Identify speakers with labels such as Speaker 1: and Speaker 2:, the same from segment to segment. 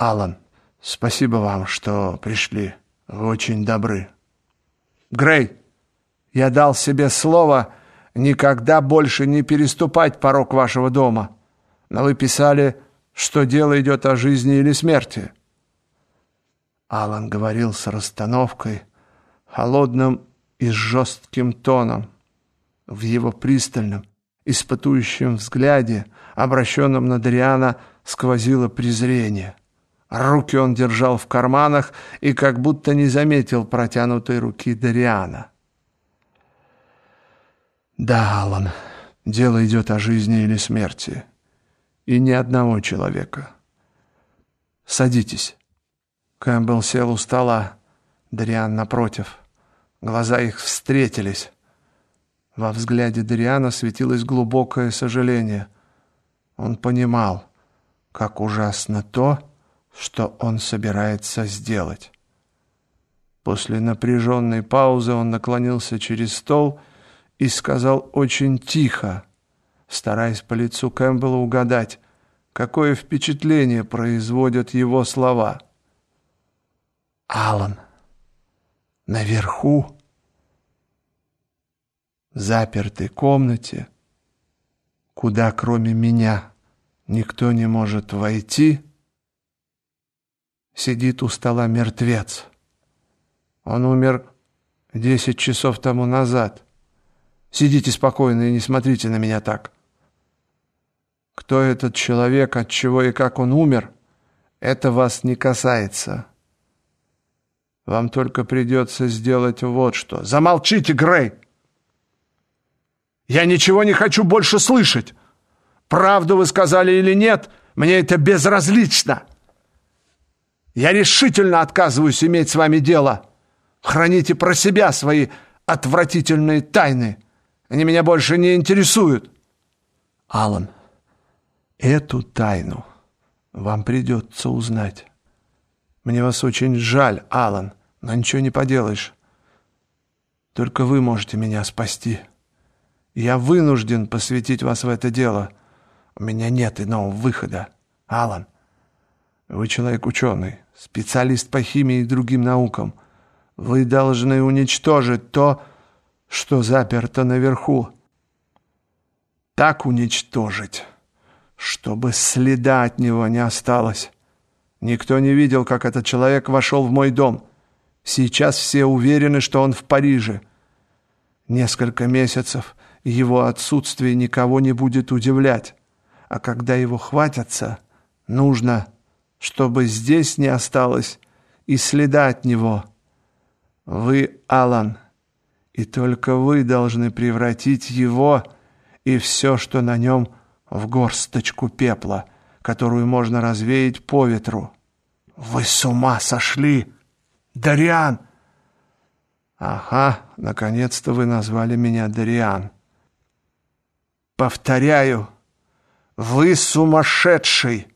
Speaker 1: Алан, спасибо вам, что пришли. Вы очень добры. Грей, я дал себе слово никогда больше не переступать порог вашего дома. Но вы писали, что дело идет о жизни или смерти. Алан говорил с расстановкой, холодным и жестким тоном. В его пристальном, испытующем взгляде, обращенном на Дриана, сквозило презрение. Руки он держал в карманах и как будто не заметил протянутой руки Дариана. «Да, Алан, дело идет о жизни или смерти. И ни одного человека. Садитесь». Кэмпбелл сел у стола, Дариан напротив. Глаза их встретились. Во взгляде Дариана светилось глубокое сожаление. Он понимал, как ужасно то, что он собирается сделать. После напряженной паузы он наклонился через стол и сказал очень тихо, стараясь по лицу Кэмпбелла угадать, какое впечатление производят его слова. «Алан, наверху, в запертой комнате, куда кроме меня никто не может войти, сидит у стола мертвец. Он умер десять часов тому назад. Сидите спокойно и не смотрите на меня так. Кто этот человек, от чего и как он умер, это вас не касается. Вам только придется сделать вот что. Замолчите, Грей! Я ничего не хочу больше слышать. Правду вы сказали или нет, мне это безразлично. Я решительно отказываюсь иметь с вами дело. Храните про себя свои отвратительные тайны. Они меня больше не интересуют. Алан, эту тайну вам придется узнать. Мне вас очень жаль, Алан, но ничего не поделаешь. Только вы можете меня спасти. Я вынужден посвятить вас в это дело. У меня нет иного выхода. Алан, вы человек ученый, специалист по химии и другим наукам. Вы должны уничтожить то, что заперто наверху. Так уничтожить, чтобы следа от него не осталось. Никто не видел, как этот человек вошел в мой дом. Сейчас все уверены, что он в Париже. Несколько месяцев его отсутствие никого не будет удивлять. А когда его хватятся, нужно, чтобы здесь не осталось и следа от него. Вы, Алан, и только вы должны превратить его и все, что на нем, в горсточку пепла — которую можно развеять по ветру. Вы с ума сошли, Дариан! Ага, наконец-то вы назвали меня Дариан. Повторяю, вы сумасшедший,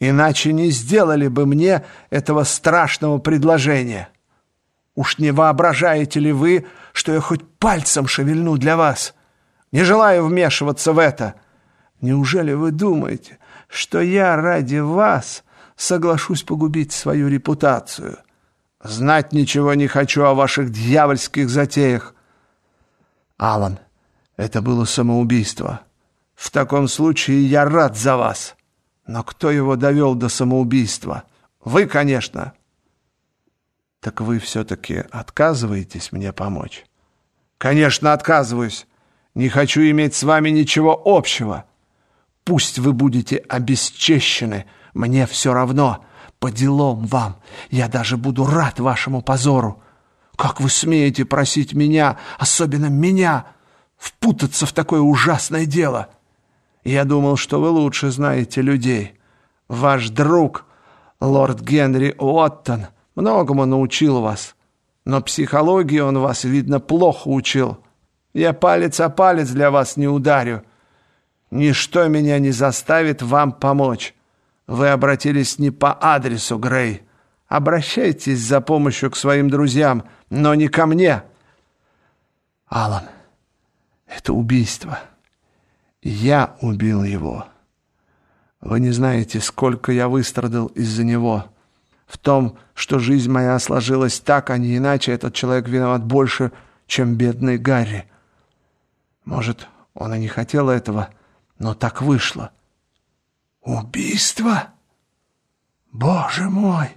Speaker 1: иначе не сделали бы мне этого страшного предложения. Уж не воображаете ли вы, что я хоть пальцем шевельну для вас? Не желаю вмешиваться в это. Неужели вы думаете, что я ради вас соглашусь погубить свою репутацию. Знать ничего не хочу о ваших дьявольских затеях. Алан, это было самоубийство. В таком случае я рад за вас. Но кто его довел до самоубийства? Вы, конечно. Так вы все-таки отказываетесь мне помочь? Конечно, отказываюсь. Не хочу иметь с вами ничего общего. Пусть вы будете обесчещены, мне все равно. По делам вам. Я даже буду рад вашему позору. Как вы смеете просить меня, особенно меня, впутаться в такое ужасное дело? Я думал, что вы лучше знаете людей. Ваш друг, лорд Генри Уоттон, многому научил вас. Но психологии он вас, видно, плохо учил. Я палец о палец для вас не ударю. Ничто меня не заставит вам помочь. Вы обратились не по адресу, Грей. Обращайтесь за помощью к своим друзьям, но не ко мне. Алан, это убийство. Я убил его. Вы не знаете, сколько я выстрадал из-за него. В том, что жизнь моя сложилась так, а не иначе, этот человек виноват больше, чем бедный Гарри. Может, он и не хотел этого, но так вышло. Убийство? Боже мой!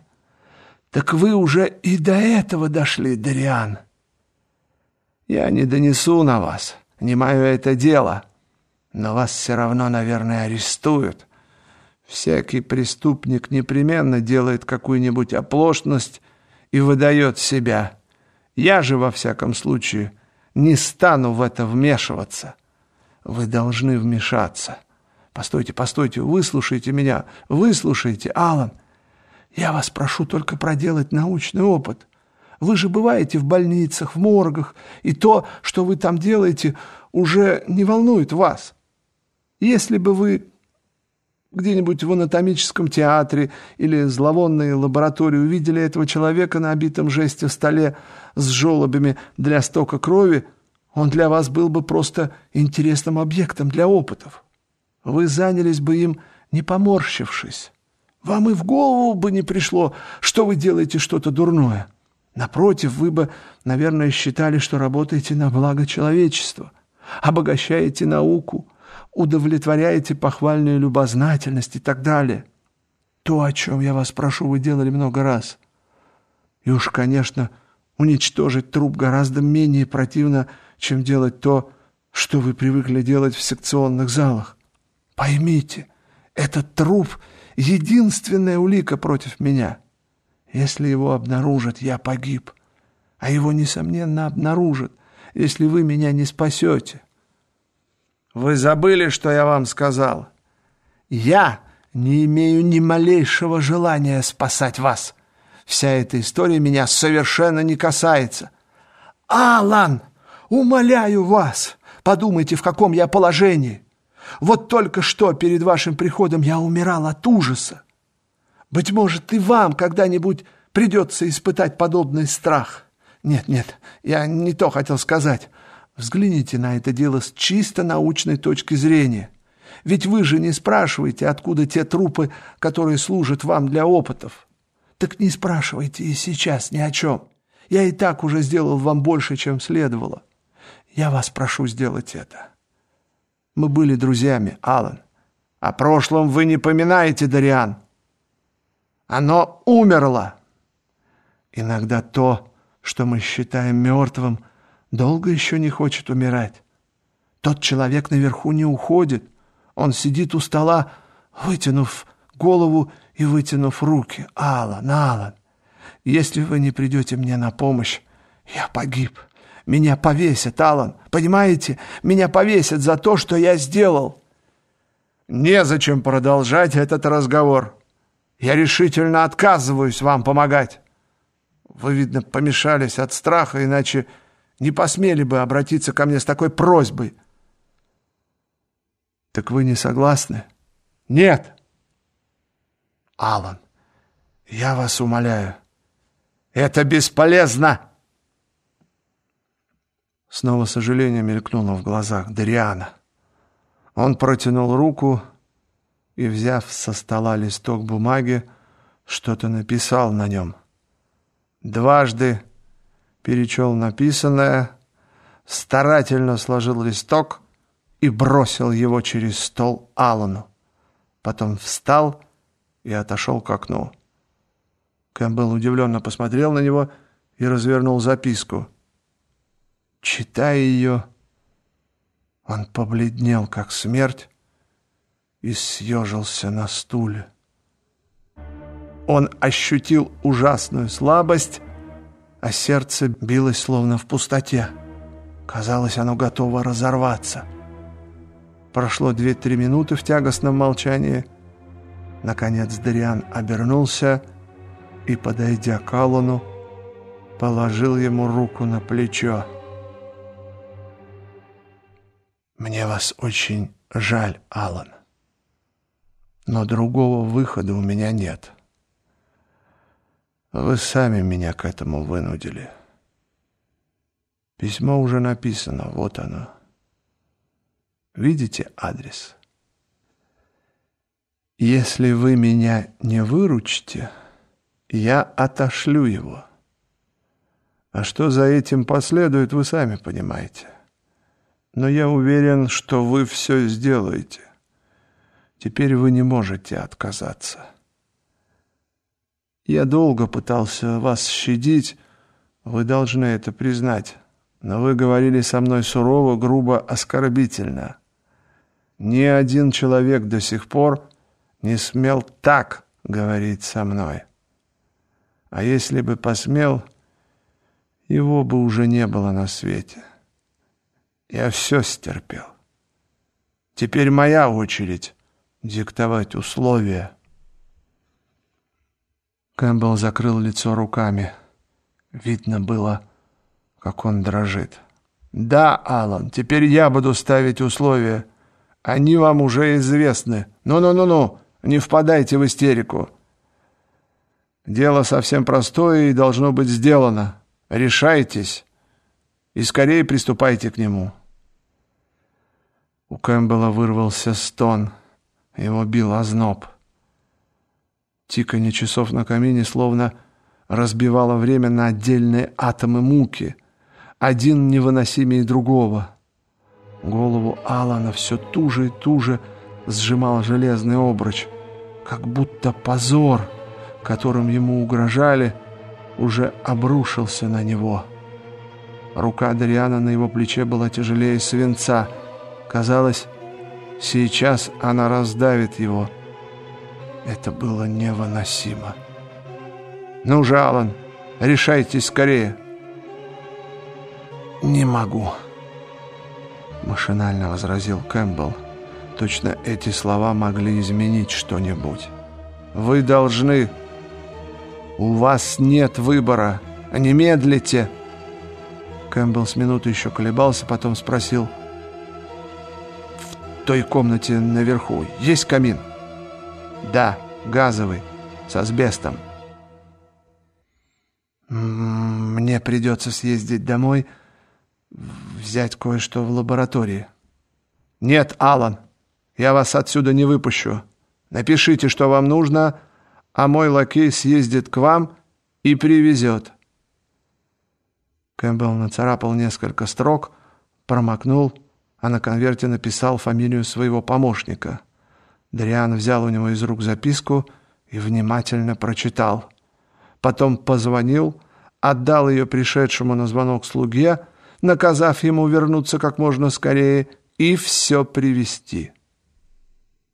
Speaker 1: Так вы уже и до этого дошли, Дариан. Я не донесу на вас, не мое это дело, но вас все равно, наверное, арестуют. Всякий преступник непременно делает какую-нибудь оплошность и выдает себя. Я же, во всяком случае, не стану в это вмешиваться. Вы должны вмешаться. Постойте, постойте, выслушайте меня, выслушайте, Алан. Я вас прошу только проделать научный опыт. Вы же бываете в больницах, в моргах, и то, что вы там делаете, уже не волнует вас. Если бы вы где-нибудь в анатомическом театре или зловонной лаборатории увидели этого человека на обитом жести столе с желобами для стока крови, он для вас был бы просто интересным объектом для опытов. Вы занялись бы им, не поморщившись. Вам и в голову бы не пришло, что вы делаете что-то дурное. Напротив, вы бы, наверное, считали, что работаете на благо человечества, обогащаете науку, удовлетворяете похвальную любознательность и так далее. То, о чем я вас прошу, вы делали много раз. И уж, конечно, уничтожить труп гораздо менее противно, чем делать то, что вы привыкли делать в секционных залах. Поймите, этот труп — единственная улика против меня. Если его обнаружат, я погиб. А его, несомненно, обнаружат, если вы меня не спасете. Вы забыли, что я вам сказал? Я не имею ни малейшего желания спасать вас. Вся эта история меня совершенно не касается. Алан, умоляю вас, подумайте, в каком я положении. Вот только что перед вашим приходом я умирал от ужаса. Быть может, и вам когда-нибудь придется испытать подобный страх. Нет, нет, я не то хотел сказать. Взгляните на это дело с чисто научной точки зрения. Ведь вы же не спрашиваете, откуда те трупы, которые служат вам для опытов. Так не спрашивайте и сейчас ни о чем. Я и так уже сделал вам больше, чем следовало. Я вас прошу сделать это. Мы были друзьями, Алан. О прошлом вы не поминаете, Дариан. Оно умерло. Иногда то, что мы считаем мертвым, долго еще не хочет умирать. Тот человек наверху не уходит. Он сидит у стола, вытянув голову и вытянув руки. Алан, Алан, если вы не придете мне на помощь, я погиб. Меня повесят, Алан. Понимаете? Меня повесят за то, что я сделал. Незачем продолжать этот разговор. Я решительно отказываюсь вам помогать. Вы, видно, помешались от страха, иначе не посмели бы обратиться ко мне с такой просьбой. Так вы не согласны? Нет. Алан, я вас умоляю. Это бесполезно. Снова сожаление мелькнуло в глазах Дариана. Он протянул руку и, взяв со стола листок бумаги, что-то написал на нем. Дважды перечел написанное, старательно сложил листок и бросил его через стол Аллану. Потом встал и отошел к окну. Кэмпбелл удивленно посмотрел на него и развернул записку — Читая ее, он побледнел, как смерть, и съежился на стуле. Он ощутил ужасную слабость, а сердце билось словно в пустоте. Казалось, оно готово разорваться. Прошло две-три минуты в тягостном молчании. Наконец Дариан обернулся и, подойдя к Аллану, положил ему руку на плечо. Мне вас очень жаль, Алан. Но другого выхода у меня нет. Вы сами меня к этому вынудили. Письмо уже написано, вот оно. Видите адрес? Если вы меня не выручите, я отошлю его. А что за этим последует, вы сами понимаете. Но я уверен, что вы все сделаете. Теперь вы не можете отказаться. Я долго пытался вас щадить, вы должны это признать, но вы говорили со мной сурово, грубо, оскорбительно. Ни один человек до сих пор не смел так говорить со мной. А если бы посмел, его бы уже не было на свете. Я все стерпел. Теперь моя очередь диктовать условия. Кэмпбелл закрыл лицо руками. Видно было, как он дрожит. «Да, Алан, теперь я буду ставить условия. Они вам уже известны. Ну-ну-ну-ну, не впадайте в истерику. Дело совсем простое и должно быть сделано. Решайтесь и скорее приступайте к нему. У Кэмпбелла вырвался стон. Его бил озноб. Тиканье часов на камине словно разбивало время на отдельные атомы муки, один невыносимее другого. Голову Алана все туже и туже сжимал железный обруч, как будто позор, которым ему угрожали, уже обрушился на него. Рука Дариана на его плече была тяжелее свинца. Казалось, сейчас она раздавит его. Это было невыносимо. «Ну же, Алан, решайтесь скорее!» «Не могу», — машинально возразил Кэмпбелл. Точно эти слова могли изменить что-нибудь. «Вы должны...» «У вас нет выбора. Не медлите!» Кэмпбелл с минуту еще колебался, потом спросил. «В той комнате наверху есть камин?» «Да, газовый, с асбестом». «Мне придется съездить домой, взять кое-что в лаборатории». «Нет, Алан, я вас отсюда не выпущу. Напишите, что вам нужно, а мой лакей съездит к вам и привезет». Кэмпбелл нацарапал несколько строк, промокнул, а на конверте написал фамилию своего помощника. Дриан взял у него из рук записку и внимательно прочитал. Потом позвонил, отдал ее пришедшему на звонок слуге, наказав ему вернуться как можно скорее и все привести.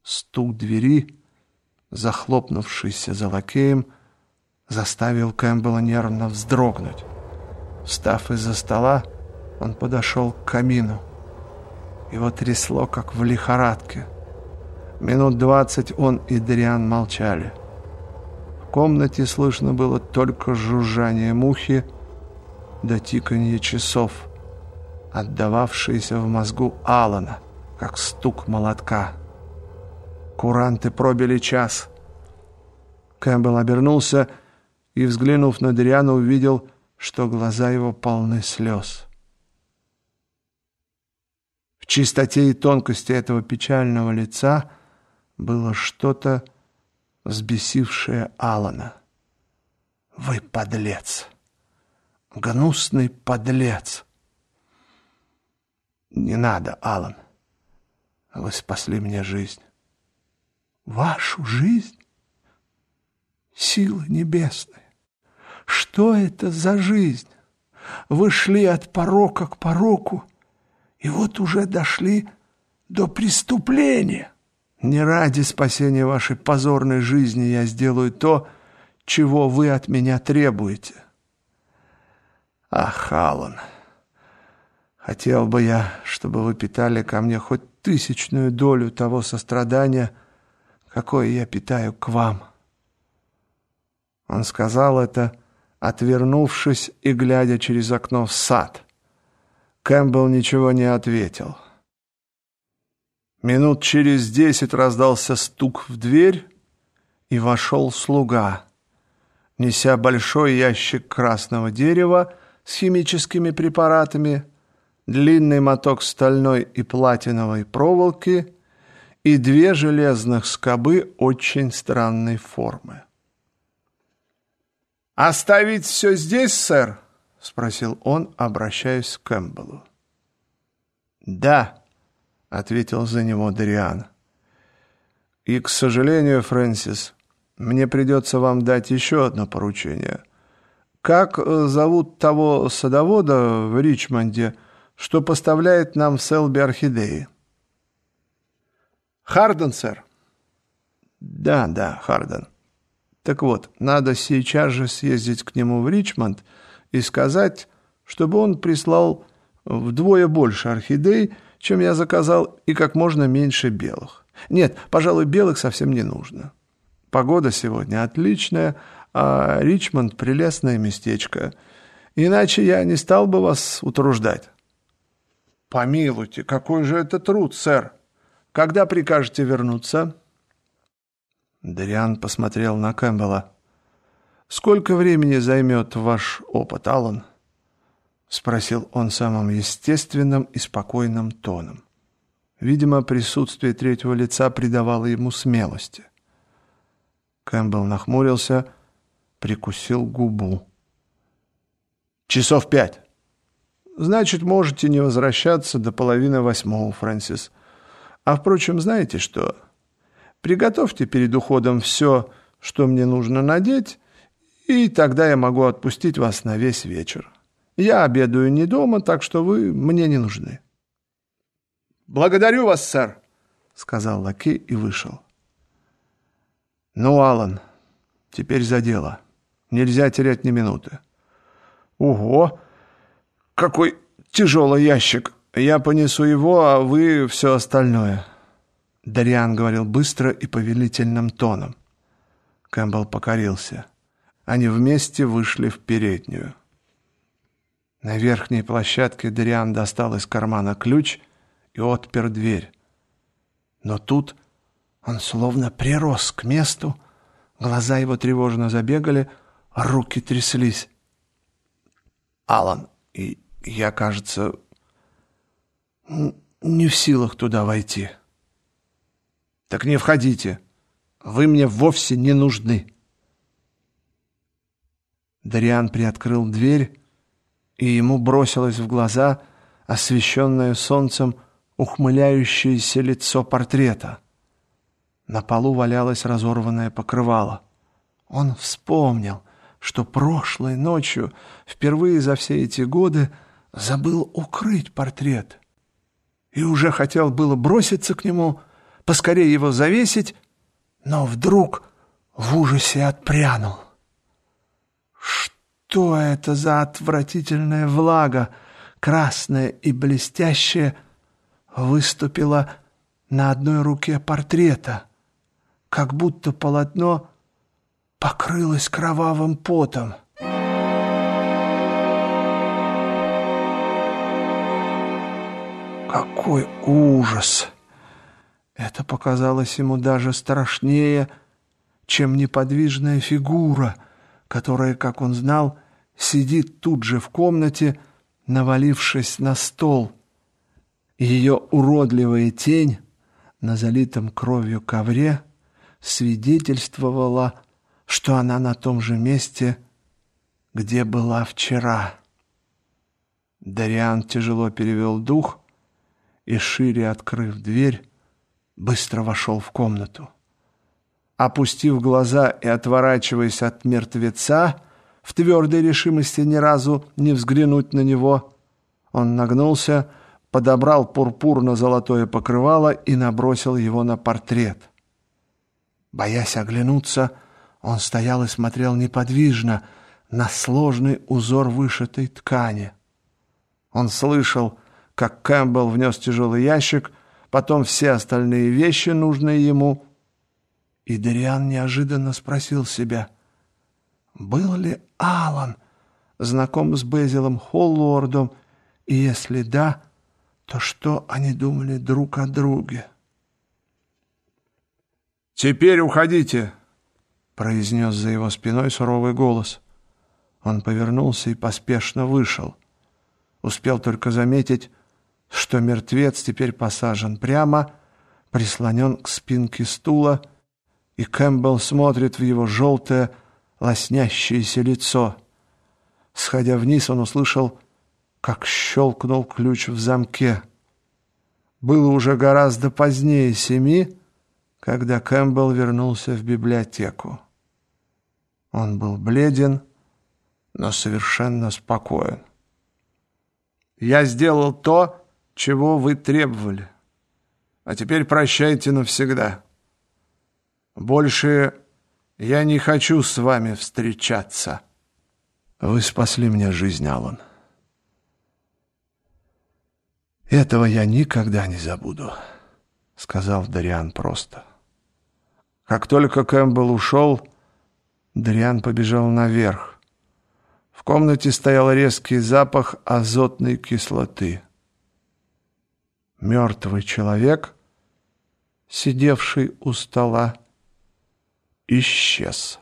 Speaker 1: Стук двери, захлопнувшийся за лакеем, заставил Кэмпбелла нервно вздрогнуть. Встав из-за стола, он подошел к камину. Его трясло, как в лихорадке. Минут двадцать он и Дриан молчали. В комнате слышно было только жужжание мухи да тиканье часов, отдававшиеся в мозгу Алана, как стук молотка. Куранты пробили час. Кэмпбелл обернулся и, взглянув на Дриана, увидел, что глаза его полны слез. В чистоте и тонкости этого печального лица было что-то, взбесившее Алана. «Вы подлец! Гнусный подлец!» «Не надо, Алан. Вы спасли мне жизнь вашу жизнь? Силы небесные, что это за жизнь? Вы шли от порока к пороку, и вот уже дошли до преступления. Не ради спасения вашей позорной жизни я сделаю то, чего вы от меня требуете. Ах, Аллан, хотел бы я, чтобы вы питали ко мне хоть тысячную долю того сострадания, какое я питаю к вам». Он сказал это, отвернувшись и глядя через окно в сад. Кэмпбелл ничего не ответил. Минут через десять раздался стук в дверь, и вошел слуга, неся большой ящик красного дерева с химическими препаратами, длинный моток стальной и платиновой проволоки и две железных скобы очень странной формы. «Оставить все здесь, сэр?» — спросил он, обращаясь к Кэмпбеллу. «Да», — ответил за него Дариан. «И, к сожалению, Фрэнсис, мне придется вам дать еще одно поручение. Как э, зовут того садовода в Ричмонде, что поставляет нам в Селби орхидеи?» «Харден, сэр». «Да, да, Харден. Так вот, надо сейчас же съездить к нему в Ричмонд и сказать, чтобы он прислал вдвое больше орхидей, чем я заказал, и как можно меньше белых. Нет, пожалуй, белых совсем не нужно. Погода сегодня отличная, а Ричмонд — прелестное местечко. Иначе я не стал бы вас утруждать». «Помилуйте, какой же это труд, сэр! Когда прикажете вернуться?» Дариан посмотрел на Кэмпбелла. «Сколько времени займет ваш опыт, Аллан?» — спросил он самым естественным и спокойным тоном. Видимо, присутствие третьего лица придавало ему смелости. Кэмпбелл нахмурился, прикусил губу. «Часов пять. Значит, можете не возвращаться до половины восьмого, Фрэнсис. А, впрочем, знаете что? Приготовьте перед уходом все, что мне нужно надеть, и тогда я могу отпустить вас на весь вечер. Я обедаю не дома, так что вы мне не нужны». «Благодарю вас, сэр», — сказал Лаки и вышел. «Ну, Алан, теперь за дело. Нельзя терять ни минуты». «Ого! Какой тяжелый ящик! Я понесу его, а вы все остальное». Дариан говорил быстро и повелительным тоном. Кэмпбелл покорился. Они вместе вышли в переднюю. На верхней площадке Дариан достал из кармана ключ и отпер дверь. Но тут он словно прирос к месту, глаза его тревожно забегали, руки тряслись. «Алан, и я, кажется, не в силах туда войти». «Так не входите. Вы мне вовсе не нужны». Дариан приоткрыл дверь, и ему бросилось в глаза освещенное солнцем ухмыляющееся лицо портрета. На полу валялось разорванное покрывало. Он вспомнил, что прошлой ночью, впервые за все эти годы, забыл укрыть портрет. И уже хотел было броситься к нему, поскорее его завесить, но вдруг в ужасе отпрянул. Что это за отвратительная влага, красная и блестящая, выступила на одной руке портрета, как будто полотно покрылось кровавым потом. Какой ужас! Это показалось ему даже страшнее, чем неподвижная фигура, которая, как он знал, сидит тут же в комнате, навалившись на стол. Ее уродливая тень на залитом кровью ковре свидетельствовала, что она на том же месте, где была вчера. Дариан тяжело перевел дух и, шире открыв дверь, быстро вошел в комнату. Опустив глаза и отворачиваясь от мертвеца, в твердой решимости ни разу не взглянуть на него, он нагнулся, подобрал пурпурно-золотое покрывало и набросил его на портрет. Боясь оглянуться, он стоял и смотрел неподвижно на сложный узор вышитой ткани. Он слышал, как Кэмпбелл внес тяжелый ящик, потом все остальные вещи, нужные ему. И Дариан неожиданно спросил себя, был ли Алан знаком с Безилом Холлордом, и если да, то что они думали друг о друге? «Теперь уходите!» — произнес за его спиной суровый голос. Он повернулся и поспешно вышел. Успел только заметить, что мертвец теперь посажен прямо, прислонен к спинке стула, и Кэмпбелл смотрит в его желтое, лоснящееся лицо. Сходя вниз, он услышал, как щелкнул ключ в замке. Было уже гораздо позднее семи, когда Кэмпбелл вернулся в библиотеку. Он был бледен, но совершенно спокоен. «Я сделал то, чего вы требовали. А теперь прощайте навсегда. Больше я не хочу с вами встречаться». «Вы спасли мне жизнь, Аллан. Этого я никогда не забуду», — сказал Дариан просто. Как только Кэмпбелл ушел, Дариан побежал наверх. В комнате стоял резкий запах азотной кислоты. Мертвый человек, сидевший у стола, исчез.